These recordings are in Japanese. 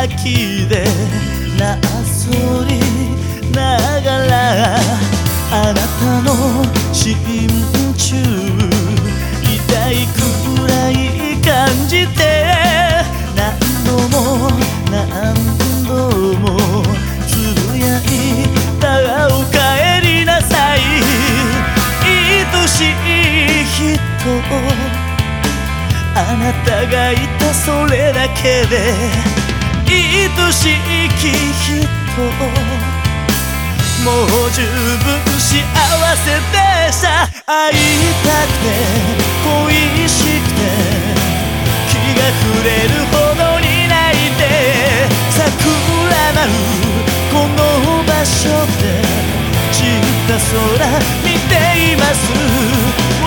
先でなぞりながらあなたの心中痛いくらい感じて何度も何度もつぶやいたおかえりなさい愛しい人あなたがいたそれだけで愛しき人もう十分幸せでした。会いたくて恋しくて気が触れるほどに泣いて桜舞うこの場所で散った空見ています。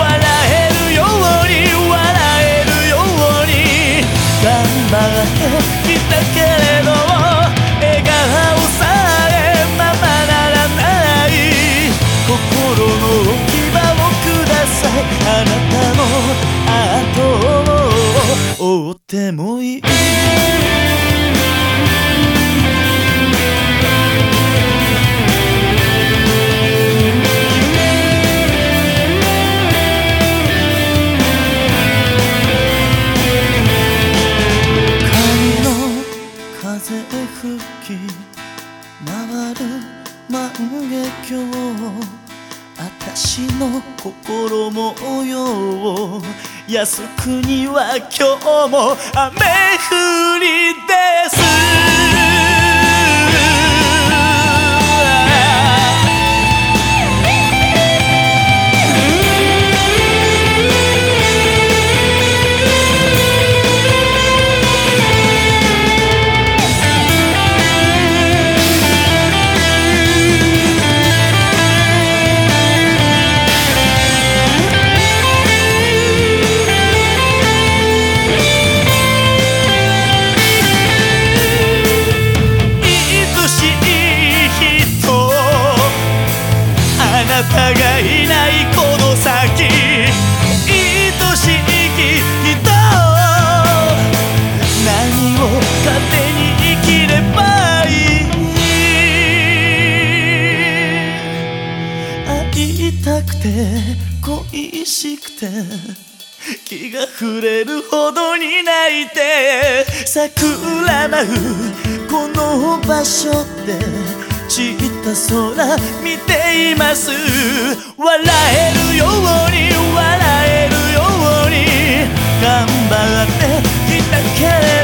頑張ってきたけれど笑顔さえままならない。心の置き場をください。あなたの後を追ってもいい。やすくには今日も雨降りです。なたがいないこの先愛しき人何を糧に生きればいい。会いたくて恋しくて気が触れるほどに泣いて桜舞うこの場所で散った空見ています。笑えるように笑えるように頑張ってきたけれど